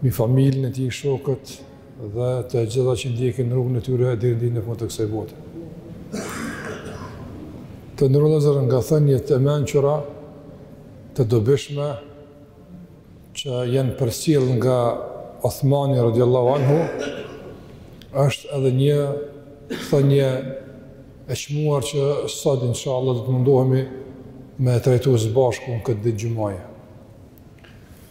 Mbi familjen e tij, shokët dhe të gjithë ata që ndjekin rrugën e tyre e deri në fund të kësaj bote. Të nderuar vëllezër nga thëniet e mençura, të dobishme, që janë përcjellë nga Othmani radiallahu anhu, është edhe një thënie e çmuar që sot, insha Allah, do të mundohemi me e trajtu së bashku në këtë ditë xhumaje.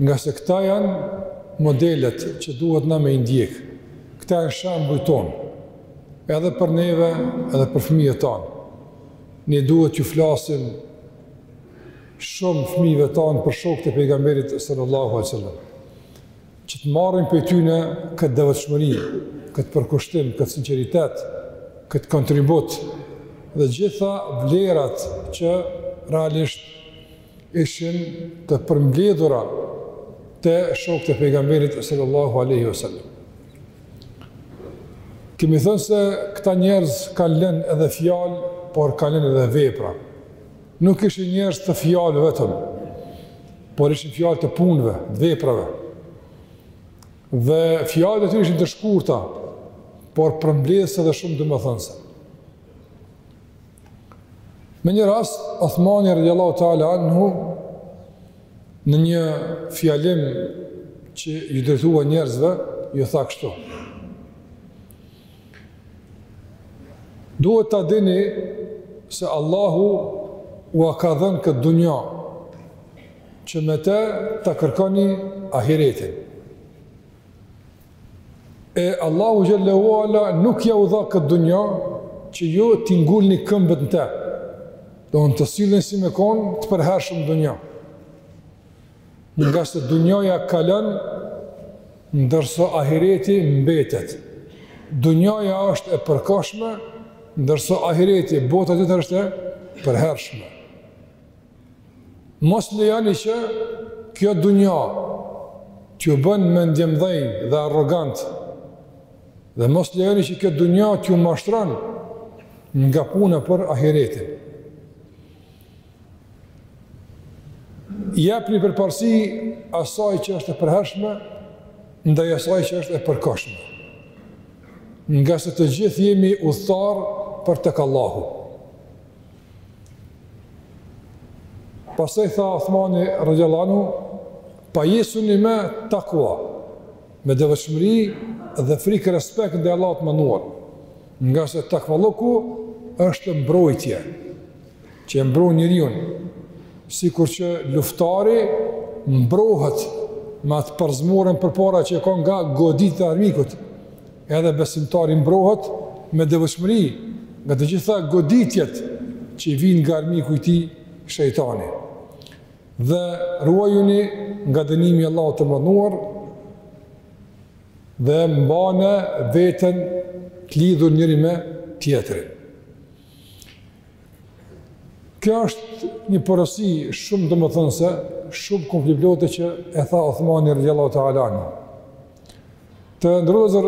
Ngase këta janë modelet që duhet na me i ndjek. Këta janë shembujt tanë. Edhe për neve, edhe për fëmijët tanë. Ne duhet t'ju flasim shumë fëmijëve tanë për shokët e pejgamberit sallallahu alaihi wasallam. Që të marrin prej tyne këtë devotshmëri, këtë përkushtim, këtë sinqeritet, këtë kontribut dhe gjitha vlerat që realisht ishin të përmbledhura te shokët e pejgamberit sallallahu alaihi wasallam. Kemi thënë se këta njerëz kanë lënë edhe fjalë, por kanë lënë edhe vepra. Nuk ishin njerëz të fjalëve vetëm, por ishin fjalë të punëve, të veprave. Dhe fjalët e tyre ishin të shkurta, por përmbledhëse edhe shumë domethënëse. Me një rast, Othmani radiallahu ta'ala anhu, në një fjalim që ju drejtua njerëzve, ju tha kështu. Duhet ta dini se Allahu ua ka dhënë këtë dunja, që me te ta kërkoni ahiretin. E Allahu xhel-le ue ala nuk ja u dha këtë dunja që ju t'i ngulni këmbët në të. Dhe të silleni si me kon të përhershëm në dunja. Ngase dunjaja kalon, ndërsa ahireti mbetet. Dunjaja është e përkohshme, ndërsa ahireti, bota tjetër është e përhershme. Mos lejoni që kjo dunja t'ju bën mendjemëdhenj dhe arrogantë. Dhe mos lejoni që kjo dunja t'ju mashtron nga puna për ahiretin. Jepni përparësi asaj që është e përhershme ndaj asaj që është e përkohshme. Ngase të gjithë jemi udhëtarë për tek Allahu. Pastaj tha Othmani radijallahu anhu, pajisuni me takua, me devotshmëri dhe frikë respekt ndaj Allahut të madhëruar, ngase takvallëku është mbrojtje, që e mbron njeriun, sikur që luftari mbrohet me atë parzmoren përpara që e ka nga goditjet e armikut, Edhe besimtari mbrohet me devotshmëri nga të gjitha goditjet që i vijnë nga armiku i tij, shejtani. Dhe ruajuni nga dënimi i Allahut të madhëruar dhe mbajeni veten të lidhur njëri me tjetrin. Kjo është një porosi shumë domethënëse, shumë kuptimplote që e tha Othmani radijallahu ta'ala anhu. Të nderuar vëllezër,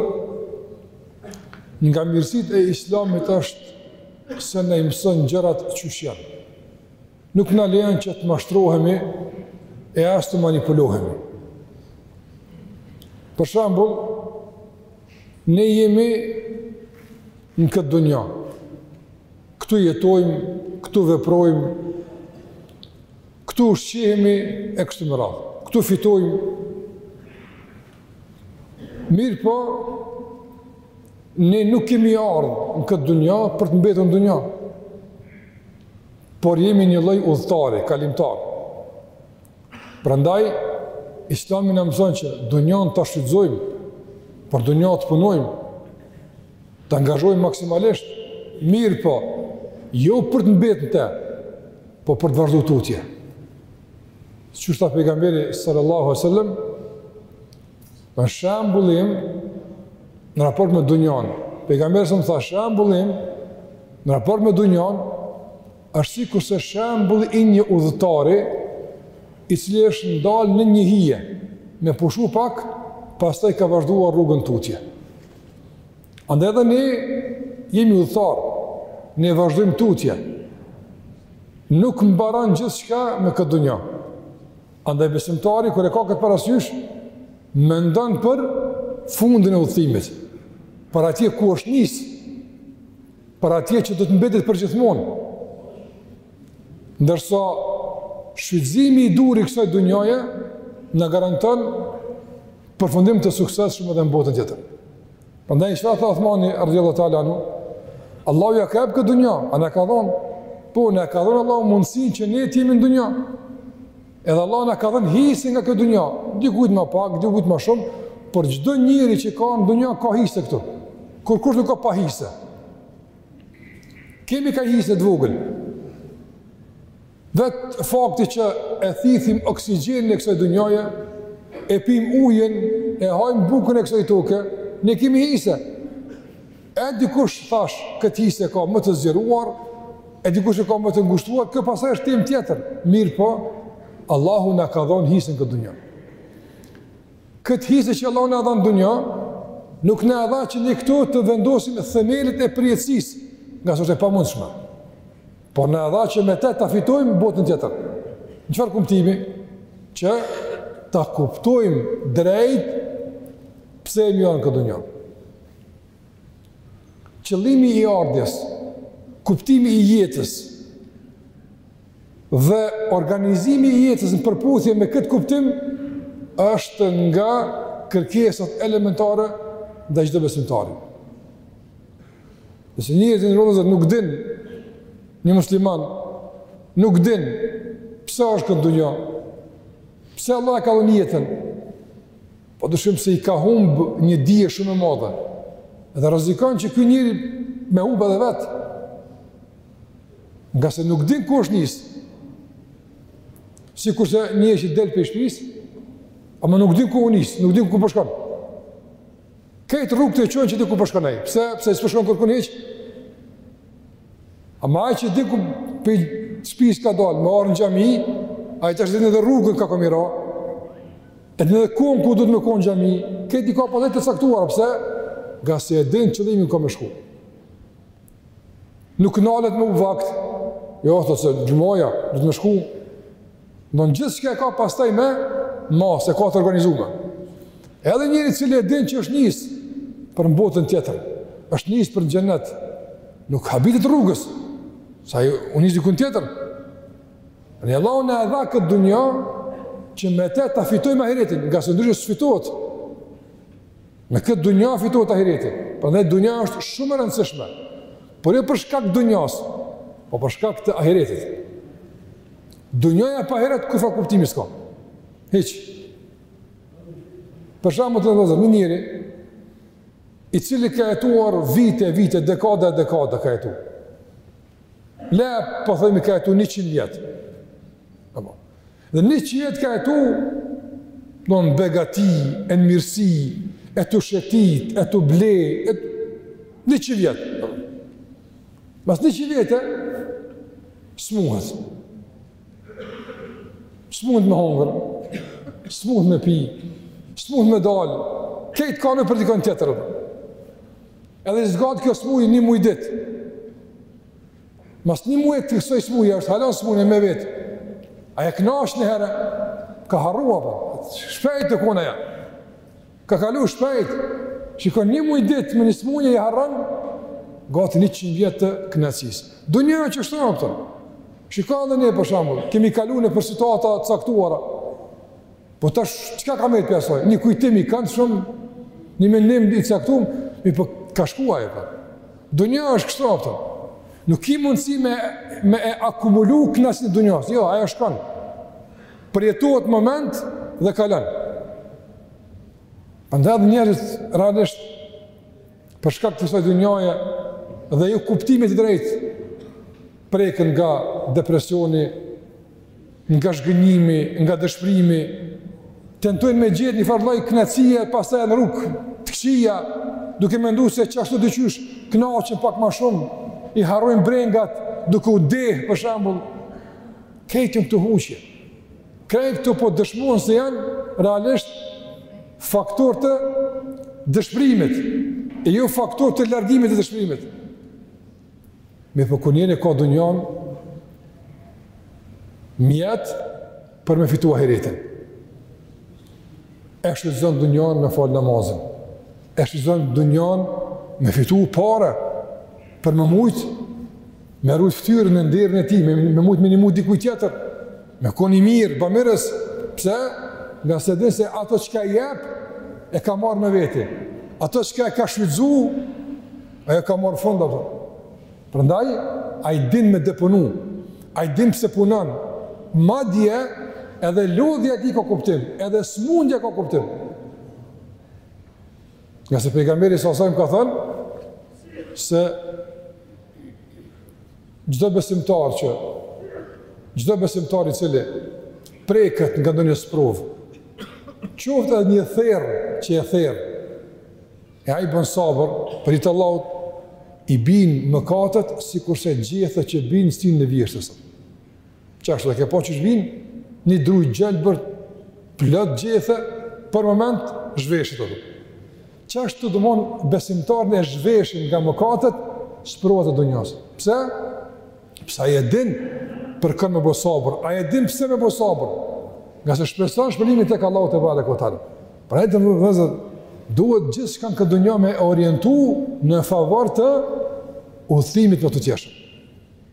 nga mirësitë e islamit është se na i mëson gjërat qysh janë. Nuk na len që të mashtrohemi e as të të manipulohemi. Për shembull, ne jemi në këtë dunja. Këtu jetojmë, këtu veprojmë, këtu ushqehemi e kështu me radhë. Këtu fitojmë, Mirëpo, ne nuk kemi ardhë në këtë dunja për të mbetur në dunja, por jemi një lloj udhëtarë, kalimtarë. Prandaj, islami na mëson që dunjanë ta shfrytëzojmë, për dunja të punojmë, të angazhojmë maksimalisht, mirëpo, jo për të mbetur në te, po për të vazhdu tutje. Siç tha pejgamberi sallallahu alaihi wasallam, shembulli im në raport me dunjanë, pejgamberi sa tha shembulli im në raport me dunjanë është sikurse shembulli i një udhëtari i cili është ndalë në një hije, me pushu pak, pastaj ka vazhduar rrugën tutje. Andaj edhe ne jemi udhëtarë, ne vazhdojmë tutje. Nuk mbaron gjithçka me këtë dunja. Andaj besimtari, kur e ka këtë parasysh, mendon për fundin e udhëtimit, për atje ku është nisë, për atje që do të mbetet për gjithmonë. Ndërsa, shfrytëzimi i duhur i kësaj dunjaje, na garanton përfundim të suksesshëm edhe në botën tjetër. Prandaj çka tha Uthmani radhiyallahu ta'ala anhu? Allahu ia ka jap këtë dunja, a na ka dhënë? Po na ka dhënë Allahu mundësinë që ne të jemi në dunja. Edhe Allahu na ka dhënë hise nga kjo dunja, dikujt më pak, dikujt më shumë, por çdo njeri që ka në dunja ka hise këtu. Kurkush nuk ka pa hise. Kemi ka hise të vogël. Vetë fakti që e thithim oksigjenin e kësaj dunjaje, e pim ujin, e hajmë bukën e kësaj toke, ne kemi hise. E dikush thash, këtë hise e ka më të zgjeruar, e dikush e ka më të ngushtuar, kjo pastaj është temë tjetër. Mirëpo, Allahu na ka dhonë hise në këtë dunja. Këtë hise që Allahu na dha në dunja, nuk na e dha që ne këtu të vendosim themelet e përjetësisë, ngase është e pamundshme. Por na e dha që me të ta fitojmë botën tjetër. Në çfarë kuptimi? Që ta kuptojmë drejt pse jem në këtë dunja. Qëllimi i ardhjes, kuptimi i jetës, dhe organizimi i jetës në përputhje me këtë kuptim, është nga kërkesat elementare ndaj çdo besimtari. Nëse njeri të ndërrozë nuk din një musliman nuk din pse është në këtë dunja, pse Allahu ia ka dhënë jetën, pa dyshim se i ka humbë një dije shumë e madhe, dhe rrezikon që ky njeri me humbë edhe veten, ngase nuk din ku është nisë, sikurse një që del prej shpisë, ama nuk din ku u nis, nuk din ku po shkon, Krejt rrugët të çojnë që ti ku po shkon ai. Pse? Pse s'po shkon kërkun hiç? Ama ai që dikur prej shpisë ka dalë, me ardh në xhami, ai tash e din edhe rrugën kah ka me i ra, e din edhe kohën kur duhet me kon në xhami, krejt i ka patjetër të caktuar, pse? Ngase e din qëllimin ka me shku. Nuk nalet me u vakt. Jo, thot se xhumaja, duhet me shku. Domethënë gjithçka e ka pastaj me, masë, e ka të organizume. Edhe njeri i cili e din që është nisë për në botën tjetër, është nisë për në xhennet, nuk habitet rrugës, sa që u nisë dikun tjetër. Neve Allahu na e dha këtë dunja, që me te ta fitojmë ahiretin, ngase ndryshe s'fitohet. Me këtë dunja fitohet ahireti. Prandaj dunja është shumë e rëndësishme. Por jo për shkak të dunjas, po për shkak të ahiretit. Dunjaja pa ahiret kurrfarë kuptimi s'ka. Hiç. Për shembull ta zëmë një njeri i cili ka jetuar vite, vite, dekada, dekada ka jetu. Le, po themi ka jetu 100 vjet. Apo. Dhe njëqind vjet ka jetu, do në begati, e në mirësi, e tu shetit, e tu ble, e të... Njëqind vjet. Mas njëqind vjete, smuhet. S'munet me hongër, s'munet me pi, s'munet me dalë, krejt ka me për dikon tjetër. Edhe i zgat kjo smundje një muj ditë. Mas një muji të ksoj smundje, është hala n'smundje, me vet. A je knaq një herë, ka harru, apo, shpejt të kona ja. Ka kalu shpejt, shikon një muj ditë me një smundje i harron, gati njëqind vjet të knaqsisë. Dunja qështu, apo. Shiko edhe ne për shembull, kemi kalu nëpër situata të caktuara, Po tash çka ka met prej saj? Një kujtim i kandshëm, një mendim i caktuar, mirëpo ka shku ajo. Dunja është kështu apo? Nuk ki mundësi me, me e akumulu knaqsinë e dunjas, jo, ajo shkon. Përjetohet moment dhe kalon. Andaj dhe njerëzit realisht për shkak të kësaj dunjaje dhe jo kuptimit të drejtë preken nga depresioni, nga zhgënjimi, nga dëshprimi, tentojnë me gjet një farë lloj knaqsie pastaj në rrugë të këqija, duke mendu se qashtu diqysh knaqen pak ma shumë, i harrojnë brengat, duke u dehë, për shembull, krejt këto huqje. Krejt këto po dëshmojnë se janë, realisht, faktorë të dëshprimit, e jo faktorë të largimit të dëshprimit. Mirëpo kur njeri e ka dunjan mjet për me fitu ahiretin. E shfrytëzon dunjan me falë namazin. E shfrytëzon dunjan me fitu pare për me mujtë me rujtë ftyrën e nderin e tij, me, me mujtë me i nimu dikuj tjetër. Me kon i mirë, bamirës, pse? Ngase din se ato çka e jep, e ka marrë me veti. Ato çka e ka shfrytzu, ajo ka marrë fund, apo. Prandaj, ai din me deponu, ai din pse punon, madje edhe lodhja e tij ka kuptim, edhe smundja ka kuptim. Ngase pejgamberi sasajmë ka thënë, se Çdo besimtar që, çdo besimtar i cili preket nga ndonjë sprovë, qoftë edhe një therrë që e therr, e ai bën sabër, për hir të Allahut, i bijnë mëkatet, sikurse gjethet që bijnë stinën e vjeshtës. Qashtu e ke pa qysh bin, një dru i gjelbër, plot gjethe, për moment, zhveshet ato. Qashtu domethonë besimtarin e zhveshin nga mëkatet, sprovat e dunjasë. Pse? Pse a e din për kë me bo sabër, a e din pse me bo sabër, ngase shpreson shpërblimin tek Allahu tebareke ve teala. Pra vëllezër, duhet gjithçka në këtë dunja me orientu në favor të udhëtimit të përjetshëm.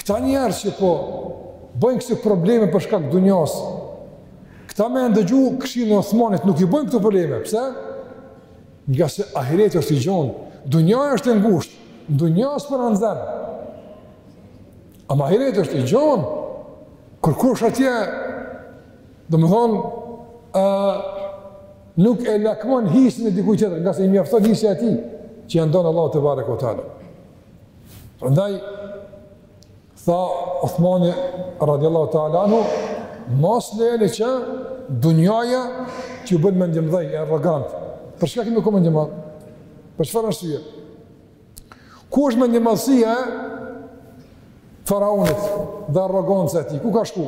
Këta njerëz që po bojnë kësi probleme për shkak dunjas, këta me e ndëgju këshillën e Uthmanit, nuk i bojnë këto probleme, pse? Ngase ahiret është i gjonë, dunja është e ngushtë, dunja s'po na nxen, ama ahiret është i gjonë, kërkush atje, domethonë, nuk e lakmon hisen e dikuj tjetër, ngase i mjafton hisja e tij, që ja ndon Allahu tebareke ve teala. Prandaj tha Uthmani radhiyallahu ta'ala anhu, mos lejeni që dunjaja t'ju bëjnë mendjemëdhaj e arrogantë. Për çka kemi me kon mendjemadh? Për çfarë arsye? Ku është mendjemadhësia e faraonit dhe arroganca e tij? Ku ka shku?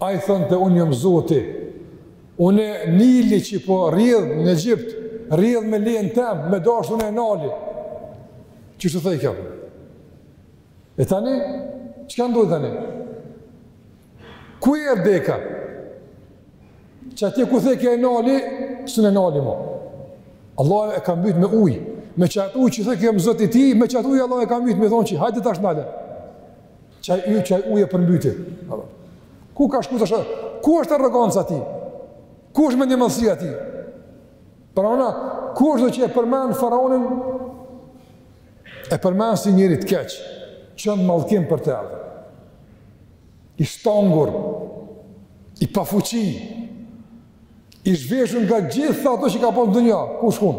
Ai thonte, unë jom zoti, unë e Nili që po rrjedh në Egjipt, rrjedh me lejen teme, me dasht unë e nali. Qështu thojke. E tani, çka ndodhi tani? Kur erdh deka? Qatje ku thojke e nali, s'un e nali mo. Allahu e ka mbyt me ujë, me qat ujë që thojke jom zoti i tij, me qat ujë Allahu e ka mbyt me thonë që hajde tash nale. Qaj ujë, qaj ujë e përmbyti. Ku ka shku tash? Ku është arroganca e tij? Ku është mendjemadhësia e tij? Prandaj, kushdo që e përmend faraonin, e përmend si njeri t'keq, çon mallkim për të edhe. I shtangur, i pafuqi, i zhveshur nga gjithë ato që ka pas në dunja, ku shkun?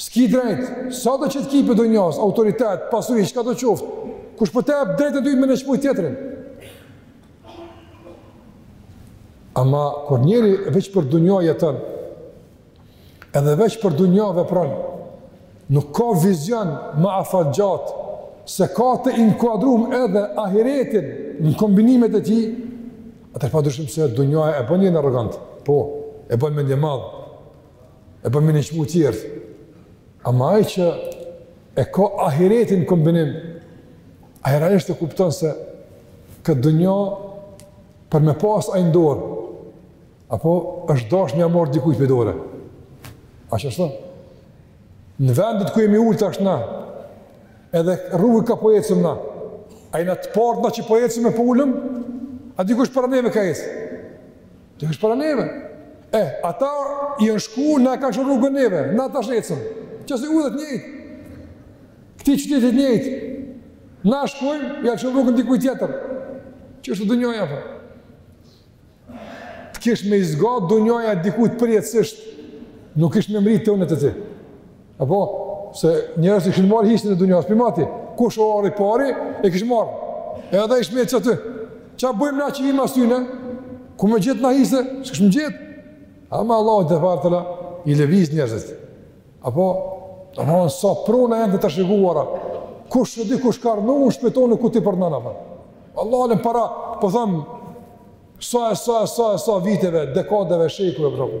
S'ki drejt, sado që t'ki prej dunjasë, autoritet, pasuri, çkado qoftë, kush po t'jep drejt ty me nënçmu tjetrin. Ama, kur njeri veç për dunja jeton, edhe veç për dunja vepron, nuk ka vizion më afatgjatë, s'e ka të inkuadrum edhe ahiretin në kombinimet e tij, atëherë pa dyshim se dunjaja e bën njerin arrogant, po, e bën mendjemadh, e bën me një çmim tjetër, ama ai që e ka ahiretin n'kombinim, ai realisht e kupton se këtë dunja për me pas ai n'dorë, apo është dash me ja marr dikujt prej dore. A qashtu? Në vendet ku jemi ulë tash na, edhe rrugë ka po ecim na, a jena të partë na që po ecim e po ulem, a dikush para neve ka ecë. Dikush para neve. E, ata janë shku, na kanë çel rrugën neve, na tash ecim. Kësaj udhe t'njëjtë. Këti qyteti t'njëjtë. Na shkojmë, ja çel rrugën dikuj tjetër. Qishtu dunjaja, pra. T'kish me i zgatë dunjaja dikujt përjetësisht, nuk kish me mrri te unë e ti. Apo, se njerëzit kishin marrë hisen e dunjas, për mati, kush e arrin i pari, e kish marrë, e edhe kish metë qaty. Ça bëjmë na që vim mas tyne, ku me gjetë na hise, s'kishim gjetë. Ama Allah dhe fartëla, i lëviz njerëzit. Apo, të në hanë sa prona janë të të shiguara, kush e di kush ka rrnu në shpi tonë ku ti po rrnon, apo. Allahu alem para, po themi, sa e sa e sa e sa viteve, dekadeve, shekujve, për shumë.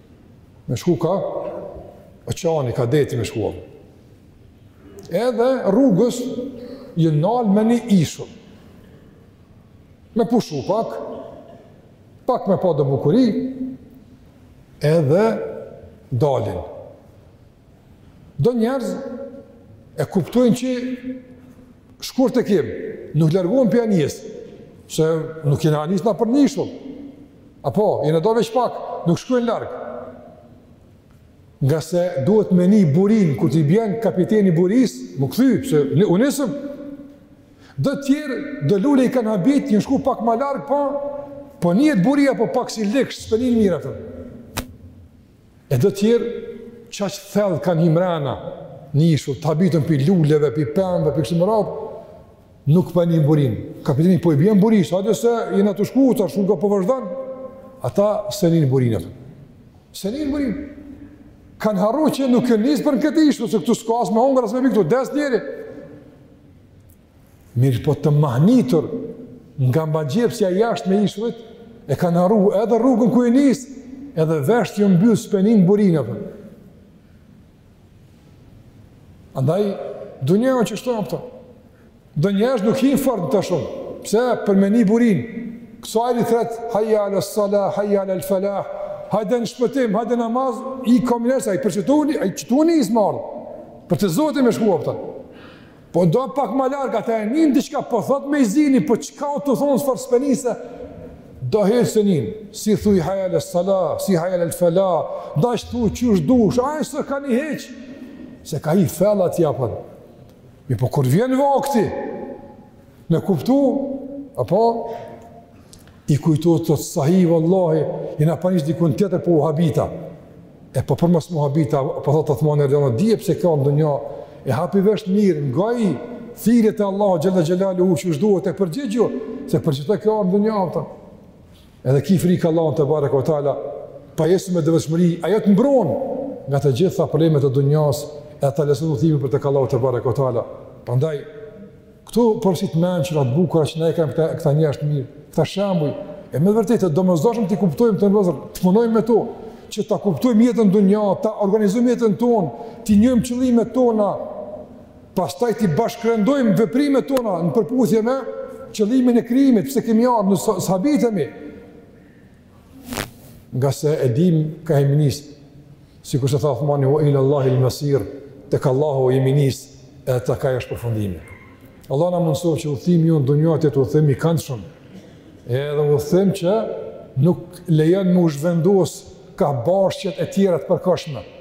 Me shku ka oqeani, ka deti me shku, a. Edhe rrugës janë nalë në një ishull. Me pushu pak, pak me pa do bukuri, edhe dalin. Do njerëz e kuptojnë që shkurt e kem, nuk largohen prej anijes, se nuk jena nis na për një ishull, apo, jena dalë veç pak, nuk shkojnë larg. Ngase duhet me ni burinë, kur t'i bjen kapiteni burisë, me u kthy, se u nisëm, do tjerë, do lule i kanë habit, janë shku pak ma larg, po, po nihet buria, po pak si ligsht, s'pe nijnë mirë atë. E do tjerë, qaq thellë kanë hi mrena në ishull, të habitun prej luleve, prej pemëve, prej kështu me radhë, nuk pe nijnë burinë. Kapiteni po i bjen burisë, hajde se jena tu shku, tu shku ka po vazhdon, ata s'e nijnë burinë, ata. S'e nijnë burinë. Kanë harru që nuk janë nis për në këtë ishull, se këtu s'ka as me hongër, as me pi, këtu des njeri. Mirëpo të mahnitur nga magjepsja e jashtme e ishullit, e kanë harru edhe rrugën ku janë nis, edhe veshët ju kanë mbyll s'pe nijnë burinë apo. Andaj dunjaja qështu apo këto. Do njerëz nuk hin fort të shumë. Pse? Për me ni burinë. Kur ezani thrret, hajja ala sala, hajja ala falah, hajde në shpëtim, hajde në namaz, i komunesa, i përqëtuni, i qëtuni i zmarë, për te Zoti me shku, apo. Po do pak ma larg ata e nin diçka, po thot muezini, po çka u tu thon far s'po e nin se? Do hiç s'e nin, si thuj hajje alas-salah, si hajje alal-felah, do thuj qysh dush, ai s'ka ni hiç, se ka hi fell tja për. Mirëpo kur vjen vakti, me kuptu, apo, i kujtu thotë sahi, vallahi, jena pas nis dikun tjetër po u habita, E po për mos m'u habit, po thot Othman radijallahu anhu, dije pse ke ardh n'dunja e hapi veshët mirë ngoji thirrjet e Allahut xhel-le xhelaluhu qysh duhet e përgjigjju, se për qito ke ardh n'dunja, tha. Edhe ki frikë Allahun tebareke ve teala, pajisu me devotshmëri, ajo të mbron nga të gjitha problemet e dunjas, e ta lehtëson udhëtimin për tek Allahu tebareke ve teala. Prandaj Këto porosi të mençura, të bukura që na i kanë këta, këta njerëz të mirë, këta shembuj, e me vërtet e domosdoshme t'i kuptojmë të ndozëm, të punojmë me to, që ta kuptojmë jetën dunja, ta organizojmë jetën tonë, t'i njohim qëllimet tona, pastaj t'i bashkërendojmë veprimet tona në përputhje me qëllimin e krijimit, pse kemi ardhë, ne s'habitemi, ngase e dim ka jemi nis, sikurse tha Othmani, ve ilallahil mesir, tek Allahu jemi nis, edhe tek ai është përfundimi. Allahu na mundësoftë që udhëtimi ynë n'dunja të jetë udhëtim i kandshëm, edhe udhëtim që nuk lejon me u zhvendos ka bashqet e tjera të përkohshme,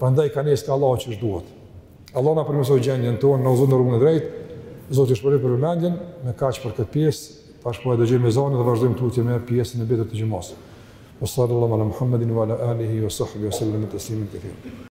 Prandaj ka nis ka Allahu qysh duhet. Allahu na përmirësoftë gjendjen tonë, na udhëzoftë në rrugën e drejtë, Zoti ju shpërbleftë për vëmendjen, me kaq për këtë pjesë, tash po e dëgjojmë ezanin dhe vazhdojmë tutje me pjesën e mbetur të xhumasë. Wa sallallahu ala Muhammedin wa ala alihi wa sahbihi wa sallam teslimen kethira.